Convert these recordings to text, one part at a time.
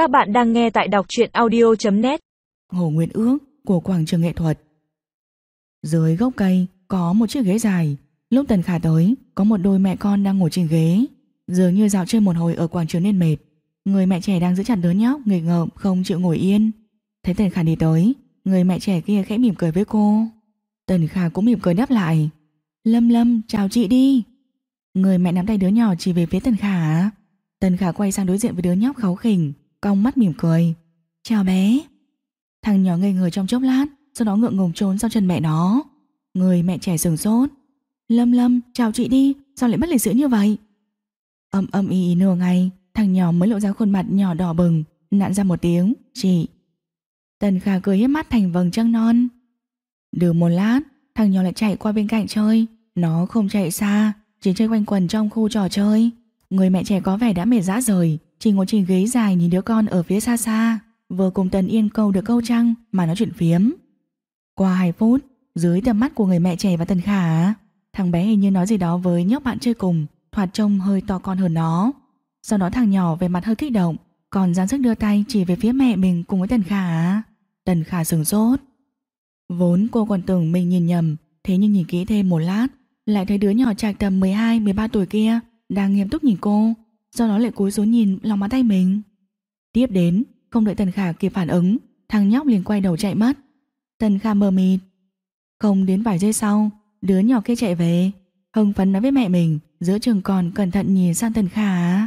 Các bạn đang nghe tại đọc truyện audio.net Hồ Nguyện Ước của quảng trường nghệ thuật. Dưới gốc cây có một chiếc ghế dài. Lúc Tần Khả tới, có một đôi mẹ con đang ngồi trên ghế. Dường như dạo chơi một hồi ở quảng trường nên mệt. Người mẹ trẻ đang giữ chặt đứa nhóc, nghịch ngợm, không chịu ngồi yên. Thấy Tần Khả đi tới, người mẹ trẻ kia khẽ mỉm cười với cô. Tần Khả cũng mỉm cười đáp lại. Lâm Lâm, chào chị đi. Người mẹ nắm tay đứa nhỏ chỉ về phía Tần Khả. Tần Khả quay sang đối diện với đứa nhóc kháu khỉnh, cong mắt mỉm cười. Chào bé. Thằng nhỏ ngây người trong chốc lát, sau đó ngượng ngùng trốn sau chân mẹ nó. Người mẹ trẻ sừng sốt. Lâm Lâm, chào chị đi, sao lại mất lịch sự như vậy? Âm âm y y nửa ngày, thằng nhỏ mới lộ ra khuôn mặt nhỏ đỏ bừng, nặn ra một tiếng, chị. Tần Khả cười hết mắt thành vầng trăng non. Được một lát, thằng nhỏ lại chạy qua bên cạnh chơi. Nó không chạy xa, chỉ chơi quanh quần trong khu trò chơi. Người mẹ trẻ có vẻ đã mệt rã rời, chỉ ngồi trên ghế dài nhìn đứa con ở phía xa xa, vừa cùng Tần Yên câu được câu trăng mà nói chuyện phiếm. Qua 2 phút, dưới tầm mắt của người mẹ trẻ và Tần Khả, thằng bé hình như nói gì đó với nhóc bạn chơi cùng, thoạt trông hơi to con hơn nó. Sau đó thằng nhỏ về mặt hơi kích động, còn dáng sức đưa tay chỉ về phía mẹ mình cùng với Tần Khả. Tần Khả sừng sốt. Vốn cô còn tưởng mình nhìn nhầm, thế nhưng nhìn kỹ thêm một lát, lại thấy đứa nhỏ trạc tầm 12-13 tuổi kia đang nghiêm túc nhìn cô, sau đó lại cúi xuống nhìn lòng bàn tay mình. Tiếp đến, không đợi Tần Khả kịp phản ứng, thằng nhóc liền quay đầu chạy mất. Tần Khả mờ mịt. Không đến vài giây sau, đứa nhỏ kia chạy về, hưng phấn nói với mẹ mình, giữa trường còn cẩn thận nhìn sang Tần Khả.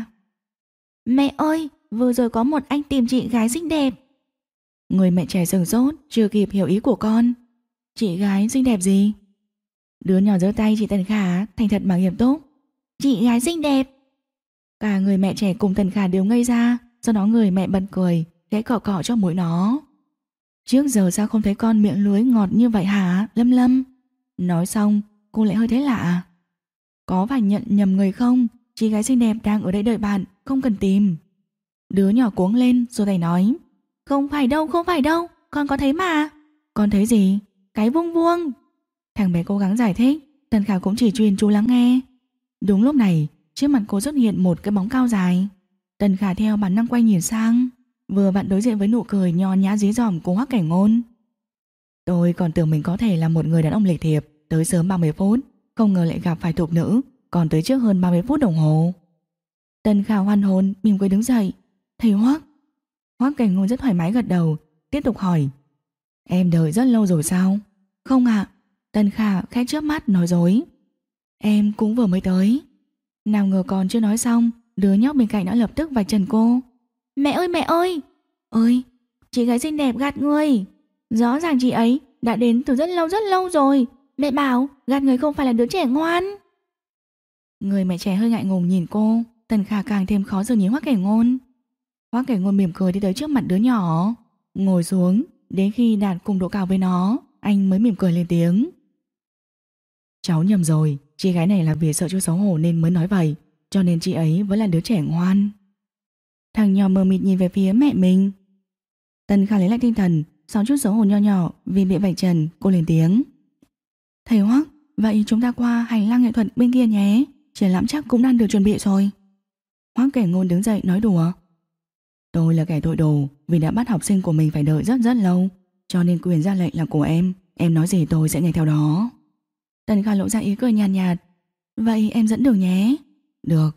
Mẹ ơi, vừa rồi có một anh tìm chị gái xinh đẹp. Người mẹ trẻ sừng sốt, chưa kịp hiểu ý của con. Chị gái xinh đẹp gì? Đứa nhỏ giơ tay chị Tần Khả, thành thật mà nghiêm túc. Chị gái xinh đẹp. Cả người mẹ trẻ cùng Tần Khả đều ngây ra, sau đó người mẹ bật cười, khẽ cọ cọ cho mũi nó. Trước giờ sao không thấy con miệng lưới ngọt như vậy hả, Lâm Lâm? Nói xong, cô lại hơi thấy lạ. Có phải nhận nhầm người không? Chị gái xinh đẹp đang ở đây đợi bạn, không cần tìm. Đứa nhỏ cuống lên rồi thầy nói. Không phải đâu, không phải đâu, con có thấy mà. Con thấy gì? Cái vuông vuông. Thằng bé cố gắng giải thích, Tần Khả cũng chỉ truyền chú lắng nghe. Đúng lúc này, trước mặt cô xuất hiện một cái bóng cao dài. Tần Khả theo bản năng quay nhìn sang, vừa vặn đối diện với nụ cười nho nhã dí dỏm của Hoắc Cảnh Ngôn. Tôi còn tưởng mình có thể là một người đàn ông lịch thiệp, tới sớm 30 phút, không ngờ lại gặp phải thục nữ, còn tới trước hơn 30 phút đồng hồ. Tần Khả hoan hồn, mỉm cười đứng dậy. Thầy Hoắc. Hoắc Cảnh Ngôn rất thoải mái gật đầu, tiếp tục hỏi. Em đợi rất lâu rồi sao? Không ạ. Tần Khả khẽ chớp mắt nói dối. Em cũng vừa mới tới. Nào ngờ còn chưa nói xong, đứa nhóc bên cạnh đã lập tức vạch trần cô. Mẹ ơi mẹ ơi! Ơi, chị gái xinh đẹp gạt người. Rõ ràng chị ấy đã đến từ rất lâu rất lâu rồi. Mẹ bảo gạt người không phải là đứa trẻ ngoan. Người mẹ trẻ hơi ngại ngùng nhìn cô, Tần Khả càng thêm khó giờ nhìn Hoắc Kẻ Ngôn. Hoắc Kẻ Ngôn mỉm cười đi tới trước mặt đứa nhỏ, ngồi xuống, đến khi đạt cùng độ cao với nó, anh mới mỉm cười lên tiếng. Cháu nhầm rồi, chị gái này là vì sợ chú xấu hổ nên mới nói vậy, cho nên chị ấy vẫn là đứa trẻ ngoan. Thằng nhỏ mờ mịt nhìn về phía mẹ mình. Tần Khả lấy lại tinh thần, sau chút xấu hổ nho nhỏ vì bị vạch trần, cô lên tiếng. Thầy Hoắc, vậy chúng ta qua hành lang nghệ thuật bên kia nhé, triển lãm chắc cũng đang được chuẩn bị rồi. Hoắc kẻ ngôn đứng dậy nói đùa. Tôi là kẻ tội đồ vì đã bắt học sinh của mình phải đợi rất rất lâu, cho nên quyền ra lệnh là của em, em nói gì tôi sẽ nghe theo đó. Tần Khả lộ ra ý cười nhàn nhạt, nhạt. Vậy em dẫn đường nhé. Được.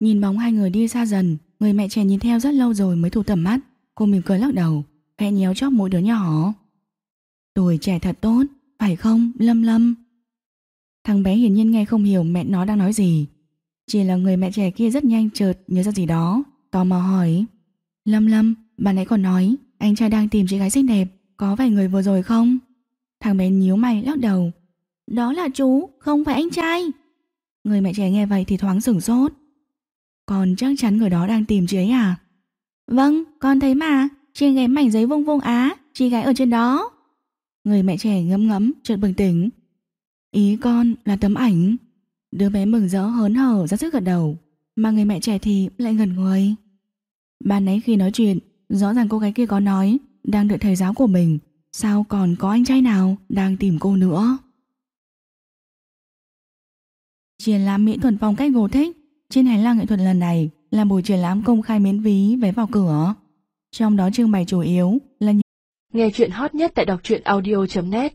Nhìn bóng hai người đi xa dần, người mẹ trẻ nhìn theo rất lâu rồi mới thu tầm mắt. Cô mỉm cười lắc đầu, khẽ nhéo chóp mỗi đứa nhỏ. Tuổi trẻ thật tốt, phải không, Lâm Lâm? Thằng bé hiển nhiên nghe không hiểu mẹ nó đang nói gì. Chỉ là người mẹ trẻ kia rất nhanh chợt nhớ ra gì đó, tò mò hỏi. Lâm Lâm, bà nãy còn nói anh trai đang tìm chị gái xinh đẹp, có vài người vừa rồi không? Thằng bé nhíu mày lắc đầu. Đó là chú, không phải anh trai. Người mẹ trẻ nghe vậy thì thoáng sửng sốt. Còn chắc chắn người đó đang tìm chị ấy à? Vâng, con thấy mà, trên cái mảnh giấy vung vung á, chị gái ở trên đó. Người mẹ trẻ ngấm ngấm, chợt bừng tỉnh. Ý con là tấm ảnh. Đứa bé mừng rỡ hớn hở ra sức gật đầu, mà người mẹ trẻ thì lại ngẩn người. Ban nãy khi nói chuyện, rõ ràng cô gái kia có nói đang đợi thầy giáo của mình, sao còn có anh trai nào đang tìm cô nữa. Triển lãm mỹ thuật phong cách gothic trên hành lang nghệ thuật lần này là buổi triển lãm công khai miễn phí vé vào cửa. Trong đó trưng bày chủ yếu là Nghe chuyện hot nhất tại đọc truyện audio.net